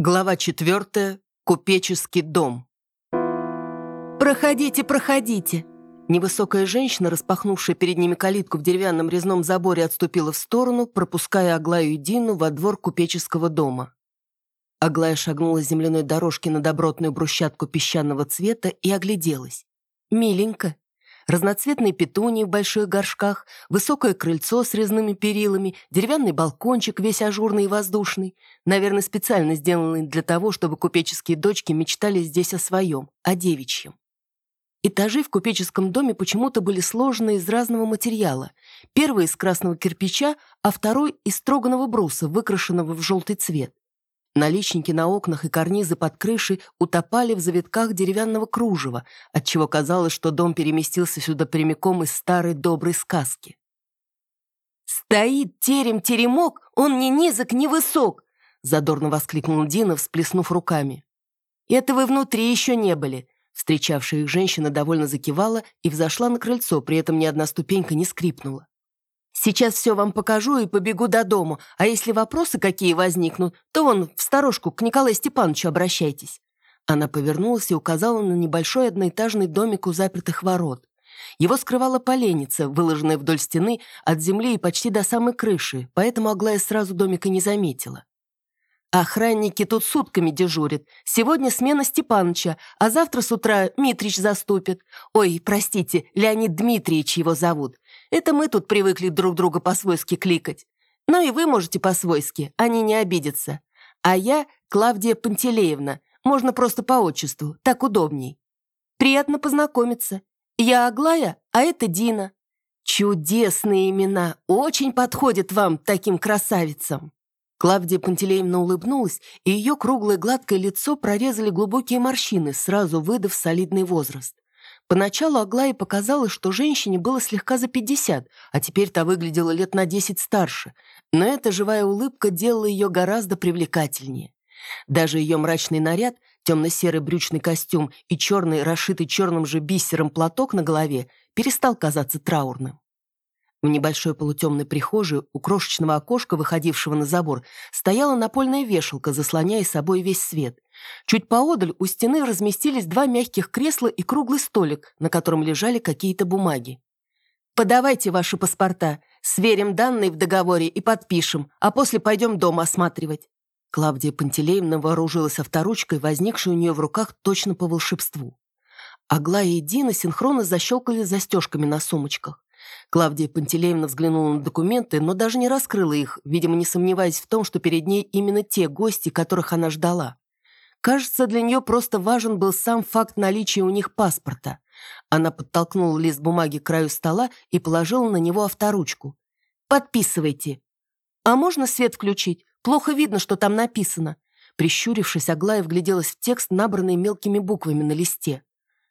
Глава четвертая. Купеческий дом. «Проходите, проходите!» Невысокая женщина, распахнувшая перед ними калитку в деревянном резном заборе, отступила в сторону, пропуская Аглаю и Дину во двор купеческого дома. Аглая шагнула с земляной дорожки на добротную брусчатку песчаного цвета и огляделась. Миленько. Разноцветные петунии в больших горшках, высокое крыльцо с резными перилами, деревянный балкончик весь ажурный и воздушный. Наверное, специально сделанный для того, чтобы купеческие дочки мечтали здесь о своем, о девичьем. Этажи в купеческом доме почему-то были сложены из разного материала. Первый из красного кирпича, а второй из строганного бруса, выкрашенного в желтый цвет. Наличники на окнах и карнизы под крышей утопали в завитках деревянного кружева, отчего казалось, что дом переместился сюда прямиком из старой доброй сказки. «Стоит терем-теремок, он ни низок, ни высок!» задорно воскликнул Дина, всплеснув руками. «Это вы внутри еще не были!» Встречавшая их женщина довольно закивала и взошла на крыльцо, при этом ни одна ступенька не скрипнула. Сейчас все вам покажу и побегу до дому, а если вопросы какие возникнут, то вон в сторожку к Николаю Степановичу обращайтесь». Она повернулась и указала на небольшой одноэтажный домик у запертых ворот. Его скрывала поленница, выложенная вдоль стены от земли и почти до самой крыши, поэтому Аглая сразу домика не заметила. «Охранники тут сутками дежурят. Сегодня смена Степаныча, а завтра с утра Митрич заступит. Ой, простите, Леонид Дмитриевич его зовут. Это мы тут привыкли друг друга по-свойски кликать. Ну и вы можете по-свойски, они не обидятся. А я Клавдия Пантелеевна, можно просто по отчеству, так удобней. Приятно познакомиться. Я Аглая, а это Дина. Чудесные имена, очень подходят вам, таким красавицам. Клавдия Пантелеевна улыбнулась, и ее круглое гладкое лицо прорезали глубокие морщины, сразу выдав солидный возраст. Поначалу Аглае показалось, что женщине было слегка за пятьдесят, а теперь-то выглядела лет на десять старше, но эта живая улыбка делала ее гораздо привлекательнее. Даже ее мрачный наряд, темно-серый брючный костюм и черный, расшитый черным же бисером платок на голове перестал казаться траурным. В небольшой полутемной прихожей у крошечного окошка, выходившего на забор, стояла напольная вешалка, заслоняя собой весь свет. Чуть поодаль у стены разместились два мягких кресла и круглый столик, на котором лежали какие-то бумаги. «Подавайте ваши паспорта, сверим данные в договоре и подпишем, а после пойдем дом осматривать». Клавдия Пантелеевна вооружилась авторучкой, возникшей у нее в руках точно по волшебству. Аглая и Дина синхронно защелкали застежками на сумочках. Клавдия Пантелеевна взглянула на документы, но даже не раскрыла их, видимо, не сомневаясь в том, что перед ней именно те гости, которых она ждала. Кажется, для нее просто важен был сам факт наличия у них паспорта. Она подтолкнула лист бумаги к краю стола и положила на него авторучку. «Подписывайте». «А можно свет включить? Плохо видно, что там написано». Прищурившись, Аглая вгляделась в текст, набранный мелкими буквами на листе.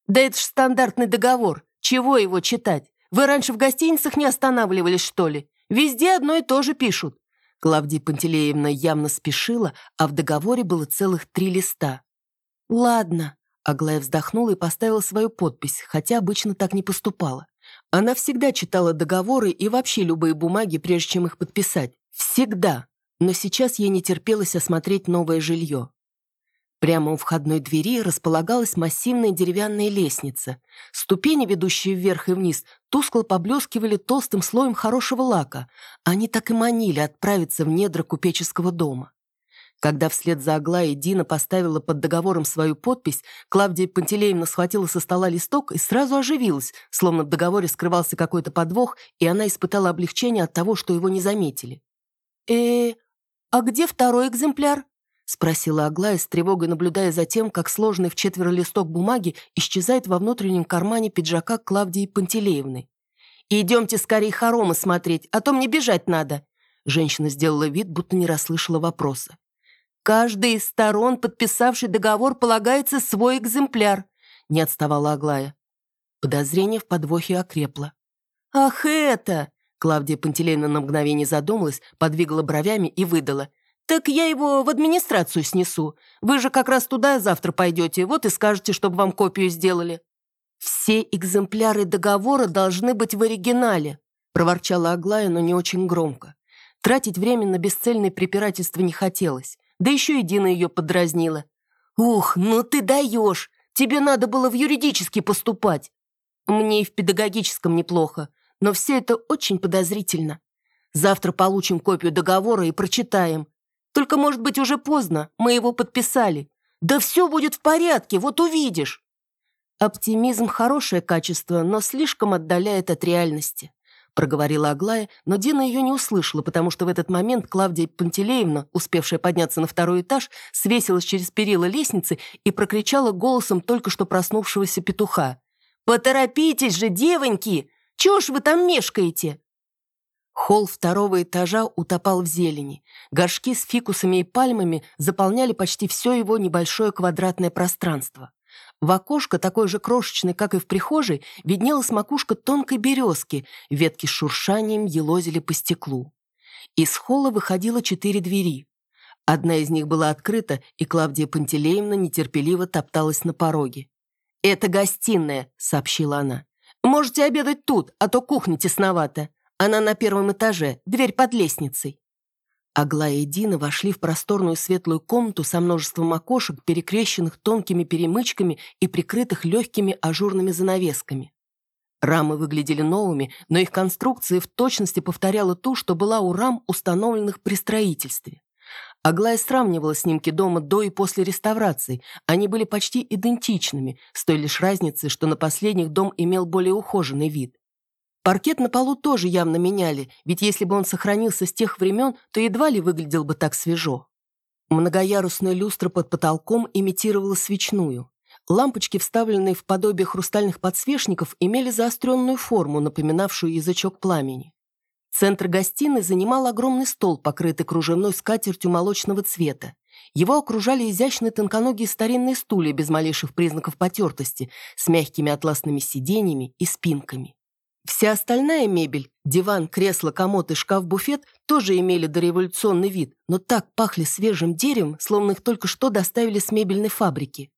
«Да это ж стандартный договор. Чего его читать? Вы раньше в гостиницах не останавливались, что ли? Везде одно и то же пишут». Клавдия Пантелеевна явно спешила, а в договоре было целых три листа. «Ладно», — Аглая вздохнула и поставила свою подпись, хотя обычно так не поступала. Она всегда читала договоры и вообще любые бумаги, прежде чем их подписать. Всегда. Но сейчас ей не терпелось осмотреть новое жилье. Прямо у входной двери располагалась массивная деревянная лестница. Ступени, ведущие вверх и вниз, тускло поблескивали толстым слоем хорошего лака. Они так и манили отправиться в недра купеческого дома. Когда вслед за Аглаей Дина поставила под договором свою подпись, Клавдия Пантелеевна схватила со стола листок и сразу оживилась, словно в договоре скрывался какой-то подвох, и она испытала облегчение от того, что его не заметили. э а где второй экземпляр?» — спросила Аглая с тревогой, наблюдая за тем, как сложный в четверо листок бумаги исчезает во внутреннем кармане пиджака Клавдии Пантелеевны. «Идемте скорее хоромы смотреть, а то мне бежать надо». Женщина сделала вид, будто не расслышала вопроса. «Каждый из сторон, подписавший договор, полагается свой экземпляр», — не отставала Аглая. Подозрение в подвохе окрепло. «Ах, это!» Клавдия Пантелеевна на мгновение задумалась, подвигала бровями и выдала. «Так я его в администрацию снесу. Вы же как раз туда завтра пойдете, вот и скажете, чтобы вам копию сделали». «Все экземпляры договора должны быть в оригинале», проворчала Аглая, но не очень громко. Тратить время на бесцельное препирательство не хотелось. Да еще и Дина ее подразнила. «Ух, ну ты даешь! Тебе надо было в юридический поступать!» «Мне и в педагогическом неплохо, но все это очень подозрительно. Завтра получим копию договора и прочитаем. Только, может быть, уже поздно, мы его подписали. Да все будет в порядке, вот увидишь!» Оптимизм – хорошее качество, но слишком отдаляет от реальности проговорила Аглая, но Дина ее не услышала, потому что в этот момент Клавдия Пантелеевна, успевшая подняться на второй этаж, свесилась через перила лестницы и прокричала голосом только что проснувшегося петуха. «Поторопитесь же, девоньки! Чего ж вы там мешкаете?» Холл второго этажа утопал в зелени. Горшки с фикусами и пальмами заполняли почти все его небольшое квадратное пространство. В окошко, такое же крошечное, как и в прихожей, виднелась макушка тонкой березки, ветки с шуршанием елозили по стеклу. Из холла выходило четыре двери. Одна из них была открыта, и Клавдия Пантелеевна нетерпеливо топталась на пороге. «Это гостиная», — сообщила она. «Можете обедать тут, а то кухня тесновата. Она на первом этаже, дверь под лестницей». Аглая и Дина вошли в просторную светлую комнату со множеством окошек, перекрещенных тонкими перемычками и прикрытых легкими ажурными занавесками. Рамы выглядели новыми, но их конструкция в точности повторяла ту, что была у рам, установленных при строительстве. Аглая сравнивала снимки дома до и после реставрации. Они были почти идентичными, с той лишь разницей, что на последних дом имел более ухоженный вид. Паркет на полу тоже явно меняли, ведь если бы он сохранился с тех времен, то едва ли выглядел бы так свежо. Многоярусная люстра под потолком имитировала свечную. Лампочки, вставленные в подобие хрустальных подсвечников, имели заостренную форму, напоминавшую язычок пламени. Центр гостиной занимал огромный стол, покрытый кружевной скатертью молочного цвета. Его окружали изящные тонконогие старинные стулья без малейших признаков потертости, с мягкими атласными сиденьями и спинками. Вся остальная мебель – диван, кресло, комод и шкаф-буфет – тоже имели дореволюционный вид, но так пахли свежим деревом, словно их только что доставили с мебельной фабрики.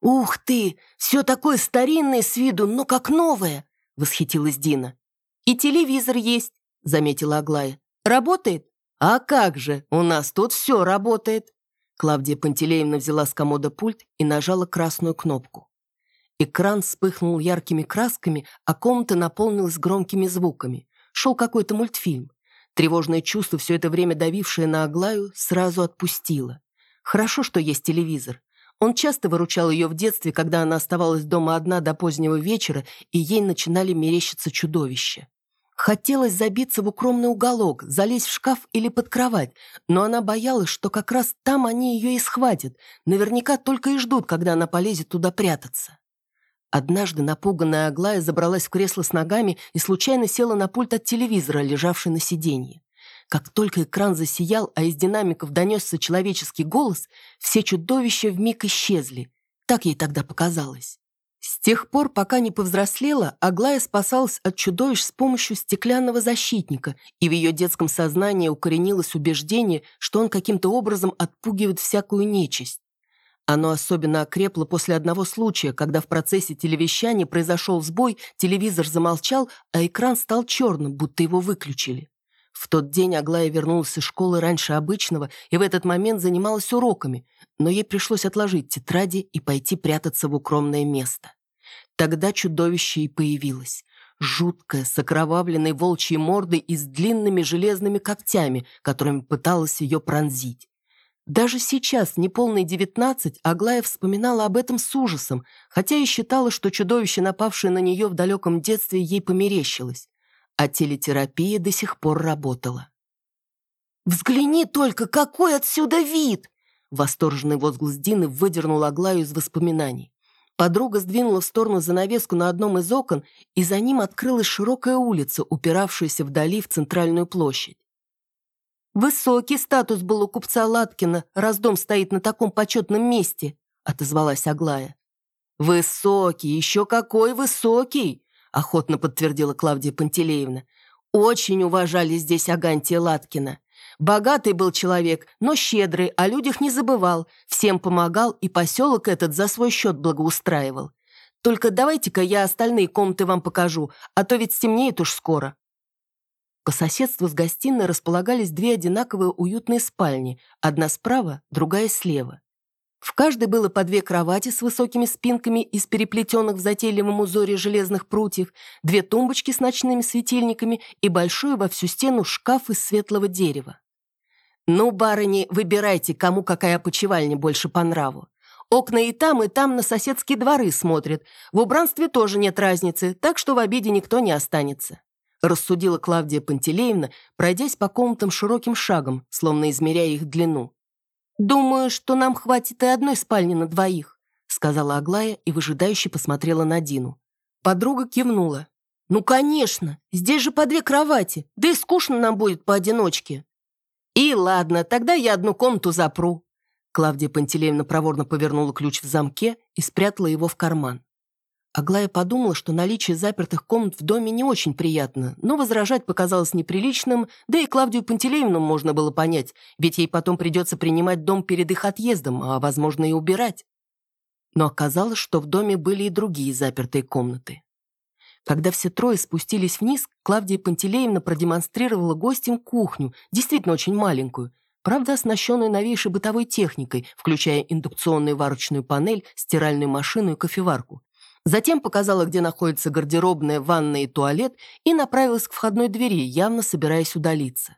«Ух ты! Все такое старинное с виду, но как новое!» – восхитилась Дина. «И телевизор есть», – заметила Аглая. «Работает?» «А как же! У нас тут все работает!» Клавдия Пантелеевна взяла с комода пульт и нажала красную кнопку. Экран вспыхнул яркими красками, а комната наполнилась громкими звуками. Шел какой-то мультфильм. Тревожное чувство, все это время давившее на Аглаю, сразу отпустило. Хорошо, что есть телевизор. Он часто выручал ее в детстве, когда она оставалась дома одна до позднего вечера, и ей начинали мерещиться чудовища. Хотелось забиться в укромный уголок, залезть в шкаф или под кровать, но она боялась, что как раз там они ее и схватят. Наверняка только и ждут, когда она полезет туда прятаться. Однажды напуганная Аглая забралась в кресло с ногами и случайно села на пульт от телевизора, лежавший на сиденье. Как только экран засиял, а из динамиков донесся человеческий голос, все чудовища вмиг исчезли. Так ей тогда показалось. С тех пор, пока не повзрослела, Аглая спасалась от чудовищ с помощью стеклянного защитника, и в ее детском сознании укоренилось убеждение, что он каким-то образом отпугивает всякую нечисть. Оно особенно окрепло после одного случая, когда в процессе телевещания произошел сбой, телевизор замолчал, а экран стал черным, будто его выключили. В тот день Аглая вернулась из школы раньше обычного и в этот момент занималась уроками, но ей пришлось отложить тетради и пойти прятаться в укромное место. Тогда чудовище и появилось. Жуткое, с окровавленной волчьей мордой и с длинными железными когтями, которыми пыталась ее пронзить. Даже сейчас, неполный девятнадцать, Аглая вспоминала об этом с ужасом, хотя и считала, что чудовище, напавшее на нее в далеком детстве, ей померещилось. А телетерапия до сих пор работала. «Взгляни только, какой отсюда вид!» Восторженный возглас Дины выдернул Аглаю из воспоминаний. Подруга сдвинула в сторону занавеску на одном из окон, и за ним открылась широкая улица, упиравшаяся вдали в центральную площадь. «Высокий статус был у купца Латкина, раз дом стоит на таком почетном месте», — отозвалась Аглая. «Высокий, еще какой высокий!» — охотно подтвердила Клавдия Пантелеевна. «Очень уважали здесь Агантия Латкина. Богатый был человек, но щедрый, о людях не забывал, всем помогал и поселок этот за свой счет благоустраивал. Только давайте-ка я остальные комнаты вам покажу, а то ведь стемнеет уж скоро». По соседству с гостиной располагались две одинаковые уютные спальни, одна справа, другая слева. В каждой было по две кровати с высокими спинками из переплетенных в затейливом узоре железных прутьев, две тумбочки с ночными светильниками и большой во всю стену шкаф из светлого дерева. «Ну, барыни, выбирайте, кому какая опочивальня больше по нраву. Окна и там, и там на соседские дворы смотрят. В убранстве тоже нет разницы, так что в обиде никто не останется», рассудила Клавдия Пантелеевна, пройдясь по комнатам широким шагом, словно измеряя их длину. «Думаю, что нам хватит и одной спальни на двоих», сказала Аглая и выжидающе посмотрела на Дину. Подруга кивнула. «Ну, конечно, здесь же по две кровати, да и скучно нам будет поодиночке». «И ладно, тогда я одну комнату запру». Клавдия Пантелеевна проворно повернула ключ в замке и спрятала его в карман. Аглая подумала, что наличие запертых комнат в доме не очень приятно, но возражать показалось неприличным, да и Клавдию Пантелеевну можно было понять, ведь ей потом придется принимать дом перед их отъездом, а, возможно, и убирать. Но оказалось, что в доме были и другие запертые комнаты. Когда все трое спустились вниз, Клавдия Пантелеевна продемонстрировала гостям кухню, действительно очень маленькую, правда оснащенную новейшей бытовой техникой, включая индукционную варочную панель, стиральную машину и кофеварку. Затем показала, где находится гардеробная, ванная и туалет, и направилась к входной двери, явно собираясь удалиться.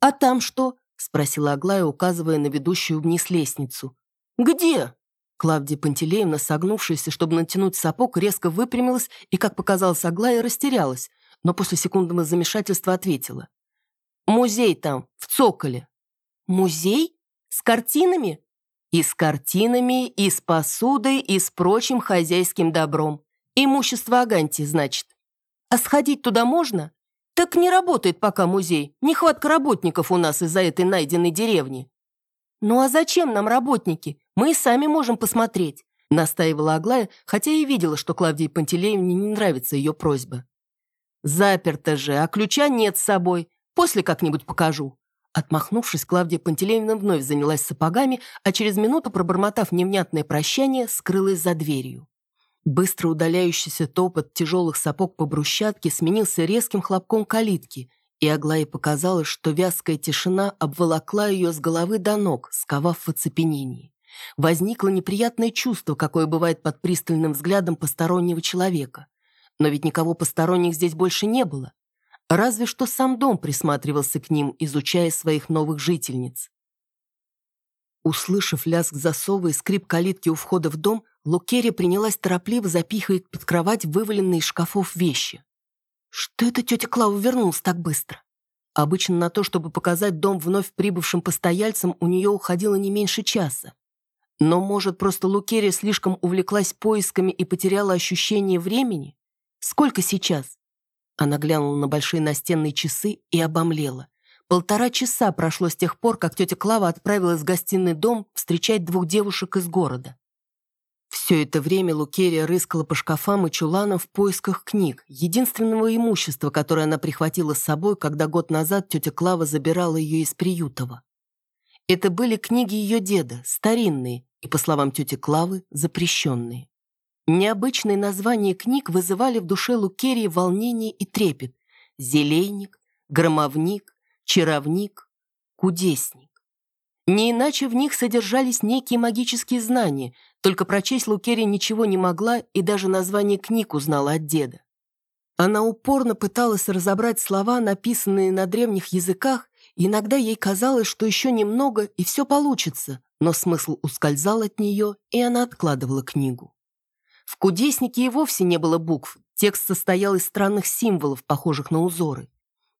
«А там что?» — спросила Аглая, указывая на ведущую вниз лестницу. «Где?» Клавдия Пантелеевна, согнувшаяся, чтобы натянуть сапог, резко выпрямилась и, как показалось Аглая, растерялась, но после секундного замешательства ответила. «Музей там, в Цоколе». «Музей? С картинами?» И с картинами, и с посудой, и с прочим хозяйским добром. Имущество Аганти, значит. А сходить туда можно? Так не работает пока музей. Нехватка работников у нас из-за этой найденной деревни. Ну а зачем нам работники? Мы и сами можем посмотреть. Настаивала Аглая, хотя и видела, что Клавдии Пантелеевне не нравится ее просьба. «Заперто же, а ключа нет с собой. После как-нибудь покажу», Отмахнувшись, Клавдия Пантелеевна вновь занялась сапогами, а через минуту, пробормотав невнятное прощание, скрылась за дверью. Быстро удаляющийся топот тяжелых сапог по брусчатке сменился резким хлопком калитки, и Аглае показалось, что вязкая тишина обволокла ее с головы до ног, сковав в оцепенении. Возникло неприятное чувство, какое бывает под пристальным взглядом постороннего человека. Но ведь никого посторонних здесь больше не было. Разве что сам дом присматривался к ним, изучая своих новых жительниц. Услышав лязг засова и скрип калитки у входа в дом, Лукерия принялась торопливо запихивать под кровать вываленные из шкафов вещи. Что это тетя Клава вернулась так быстро? Обычно на то, чтобы показать дом вновь прибывшим постояльцам, у нее уходило не меньше часа. Но, может, просто Лукерия слишком увлеклась поисками и потеряла ощущение времени? Сколько сейчас? Она глянула на большие настенные часы и обомлела. Полтора часа прошло с тех пор, как тетя Клава отправилась в гостиный дом встречать двух девушек из города. Все это время Лукерия рыскала по шкафам и чуланам в поисках книг, единственного имущества, которое она прихватила с собой, когда год назад тетя Клава забирала ее из Приютова. Это были книги ее деда, старинные и, по словам тети Клавы, запрещенные. Необычные названия книг вызывали в душе Лукерии волнение и трепет. Зелейник, громовник, чаровник, кудесник. Не иначе в них содержались некие магические знания, только прочесть Лукерия ничего не могла и даже название книг узнала от деда. Она упорно пыталась разобрать слова, написанные на древних языках, и иногда ей казалось, что еще немного, и все получится, но смысл ускользал от нее, и она откладывала книгу. В кудеснике и вовсе не было букв, текст состоял из странных символов, похожих на узоры.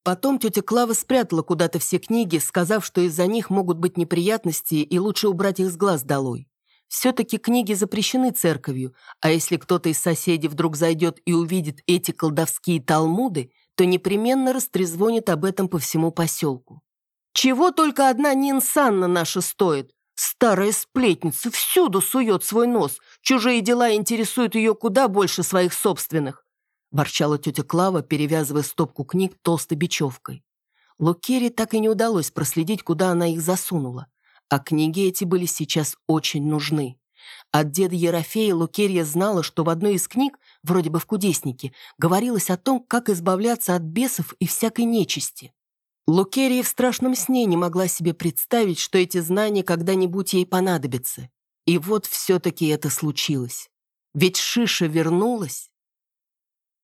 Потом тетя Клава спрятала куда-то все книги, сказав, что из-за них могут быть неприятности и лучше убрать их с глаз долой. Все-таки книги запрещены церковью, а если кто-то из соседей вдруг зайдет и увидит эти колдовские талмуды, то непременно растрезвонит об этом по всему поселку. Чего только одна Нинсанна наша стоит. Старая сплетница всюду сует свой нос, Чужие дела интересуют ее куда больше своих собственных», ворчала тетя Клава, перевязывая стопку книг толстой бечевкой. Лукере так и не удалось проследить, куда она их засунула. А книги эти были сейчас очень нужны. От деда Ерофея Лукерья знала, что в одной из книг, вроде бы в «Кудеснике», говорилось о том, как избавляться от бесов и всякой нечисти. Лукерия в страшном сне не могла себе представить, что эти знания когда-нибудь ей понадобятся. И вот все-таки это случилось. Ведь Шиша вернулась.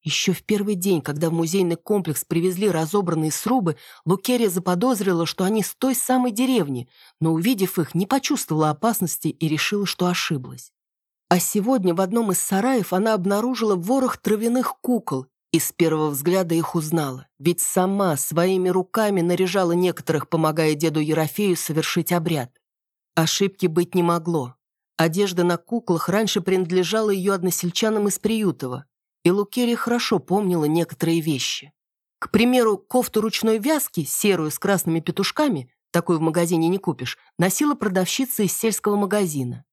Еще в первый день, когда в музейный комплекс привезли разобранные срубы, Лукерия заподозрила, что они с той самой деревни, но, увидев их, не почувствовала опасности и решила, что ошиблась. А сегодня в одном из сараев она обнаружила ворох травяных кукол и с первого взгляда их узнала, ведь сама своими руками наряжала некоторых, помогая деду Ерофею совершить обряд. Ошибки быть не могло. Одежда на куклах раньше принадлежала ее односельчанам из Приютова, и Лукерия хорошо помнила некоторые вещи. К примеру, кофту ручной вязки, серую с красными петушками, такую в магазине не купишь, носила продавщица из сельского магазина.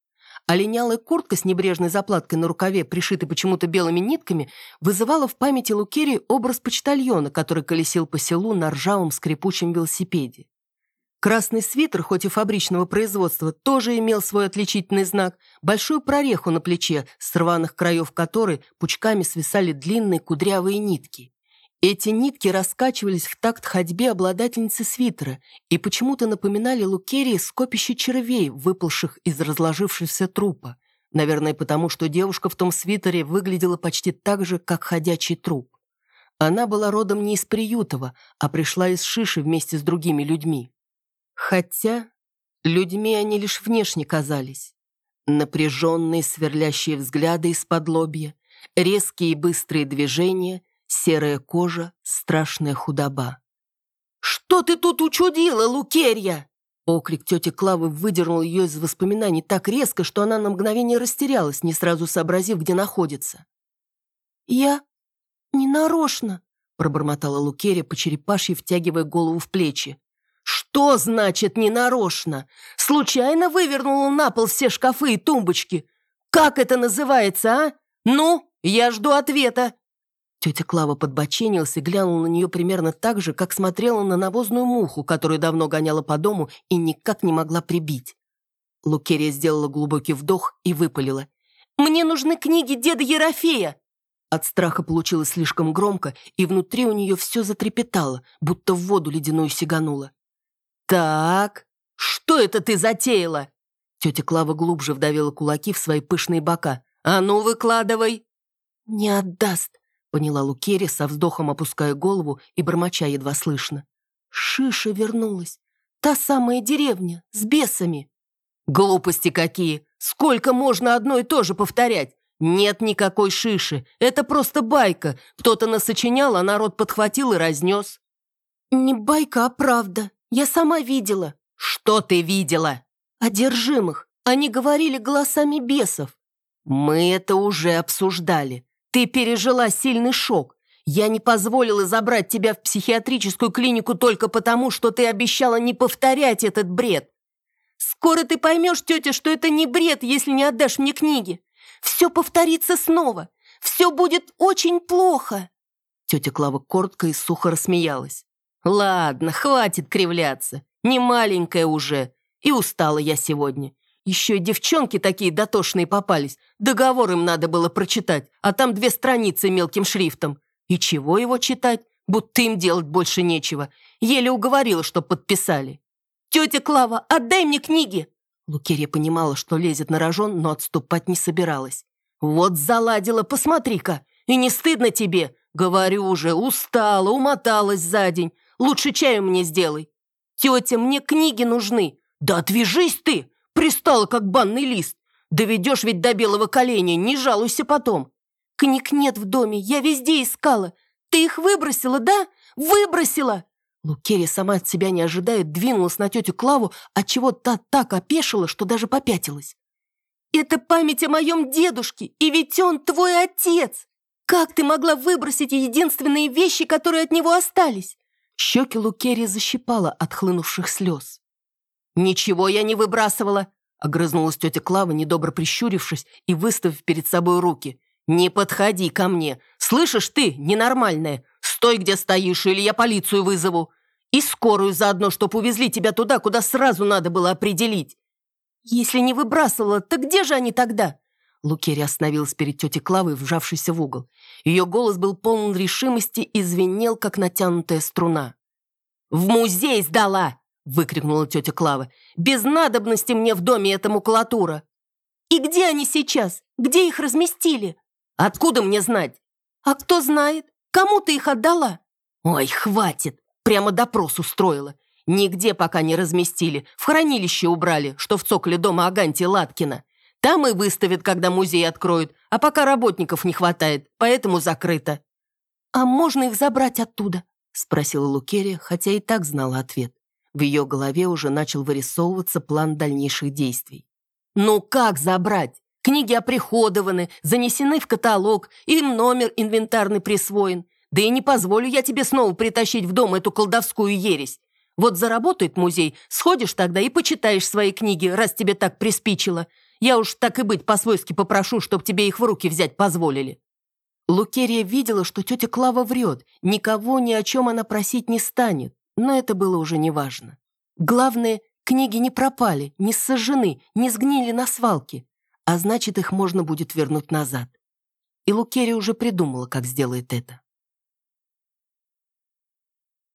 А линялая куртка с небрежной заплаткой на рукаве, пришитой почему-то белыми нитками, вызывала в памяти Лукерии образ почтальона, который колесил по селу на ржавом скрипучем велосипеде. Красный свитер, хоть и фабричного производства, тоже имел свой отличительный знак – большую прореху на плече, с рваных краев которой пучками свисали длинные кудрявые нитки. Эти нитки раскачивались в такт ходьбе обладательницы свитера и почему-то напоминали Лукерии скопище червей, выпалших из разложившегося трупа. Наверное, потому что девушка в том свитере выглядела почти так же, как ходячий труп. Она была родом не из Приютова, а пришла из Шиши вместе с другими людьми. Хотя людьми они лишь внешне казались. Напряженные сверлящие взгляды из-под лобья, резкие и быстрые движения, серая кожа, страшная худоба. «Что ты тут учудила, Лукерья?» Окрик тети Клавы выдернул ее из воспоминаний так резко, что она на мгновение растерялась, не сразу сообразив, где находится. «Я не нарочно», — пробормотала Лукерия, по черепашьи втягивая голову в плечи. «Что значит ненарочно? Случайно вывернула на пол все шкафы и тумбочки? Как это называется, а? Ну, я жду ответа!» Тетя Клава подбоченилась и глянула на нее примерно так же, как смотрела на навозную муху, которую давно гоняла по дому и никак не могла прибить. Лукерия сделала глубокий вдох и выпалила. «Мне нужны книги деда Ерофея!» От страха получилось слишком громко, и внутри у нее все затрепетало, будто в воду ледяную сигануло. «Так, что это ты затеяла?» Тетя Клава глубже вдавила кулаки в свои пышные бока. «А ну, выкладывай!» «Не отдаст», — поняла Лукерия, со вздохом опуская голову и бормоча едва слышно. «Шиша вернулась. Та самая деревня, с бесами». «Глупости какие! Сколько можно одно и то же повторять? Нет никакой шиши. Это просто байка. Кто-то насочинял, а народ подхватил и разнес». «Не байка, а правда», я сама видела». «Что ты видела?» «Одержимых. Они говорили голосами бесов». «Мы это уже обсуждали. Ты пережила сильный шок. Я не позволила забрать тебя в психиатрическую клинику только потому, что ты обещала не повторять этот бред. Скоро ты поймешь, тетя, что это не бред, если не отдашь мне книги. Все повторится снова. Все будет очень плохо». Тетя Клава коротко и сухо рассмеялась. «Ладно, хватит кривляться. Не маленькая уже. И устала я сегодня. Еще и девчонки такие дотошные попались. Договор им надо было прочитать, а там две страницы мелким шрифтом. И чего его читать? Будто им делать больше нечего. Еле уговорила, чтоб подписали. «Тетя Клава, отдай мне книги!» Лукерия понимала, что лезет на рожон, но отступать не собиралась. «Вот заладила, посмотри-ка! И не стыдно тебе? Говорю уже, устала, умоталась за день. Лучше чаю мне сделай. Тетя, мне книги нужны. Да отвяжись ты! Пристала, как банный лист. Доведешь ведь до белого коленя, не жалуйся потом. Книг нет в доме, я везде искала. Ты их выбросила, да? Выбросила!» Лукерия сама от себя не ожидает, двинулась на тетю Клаву, отчего та так опешила, что даже попятилась. «Это память о моем дедушке, и ведь он твой отец! Как ты могла выбросить единственные вещи, которые от него остались? Щеки Лукерии защипала от хлынувших слез. «Ничего я не выбрасывала!» Огрызнулась тетя Клава, недобро прищурившись и выставив перед собой руки. «Не подходи ко мне! Слышишь ты, ненормальная! Стой, где стоишь, или я полицию вызову! И скорую заодно, чтоб увезли тебя туда, куда сразу надо было определить!» «Если не выбрасывала, то где же они тогда?» Лукерия остановилась перед тетей Клавой, вжавшейся в угол. Ее голос был полон решимости и звенел, как натянутая струна. «В музей сдала!» — выкрикнула тетя Клава. «Без надобности мне в доме эта макулатура!» «И где они сейчас? Где их разместили?» «Откуда мне знать?» «А кто знает? Кому ты их отдала?» «Ой, хватит! Прямо допрос устроила. Нигде пока не разместили. В хранилище убрали, что в цоколе дома Аганти Латкина. Там и выставят, когда музей откроют, а пока работников не хватает, поэтому закрыто». «А можно их забрать оттуда?» — спросила Лукерия, хотя и так знала ответ. В ее голове уже начал вырисовываться план дальнейших действий. «Ну как забрать? Книги оприходованы, занесены в каталог, им номер инвентарный присвоен. Да и не позволю я тебе снова притащить в дом эту колдовскую ересь. Вот заработает музей, сходишь тогда и почитаешь свои книги, раз тебе так приспичило. Я уж так и быть по-свойски попрошу, чтоб тебе их в руки взять позволили». Лукерия видела, что тетя Клава врет, никого ни о чем она просить не станет, но это было уже неважно. Главное, книги не пропали, не сожжены, не сгнили на свалке, а значит, их можно будет вернуть назад. И Лукерия уже придумала, как сделает это.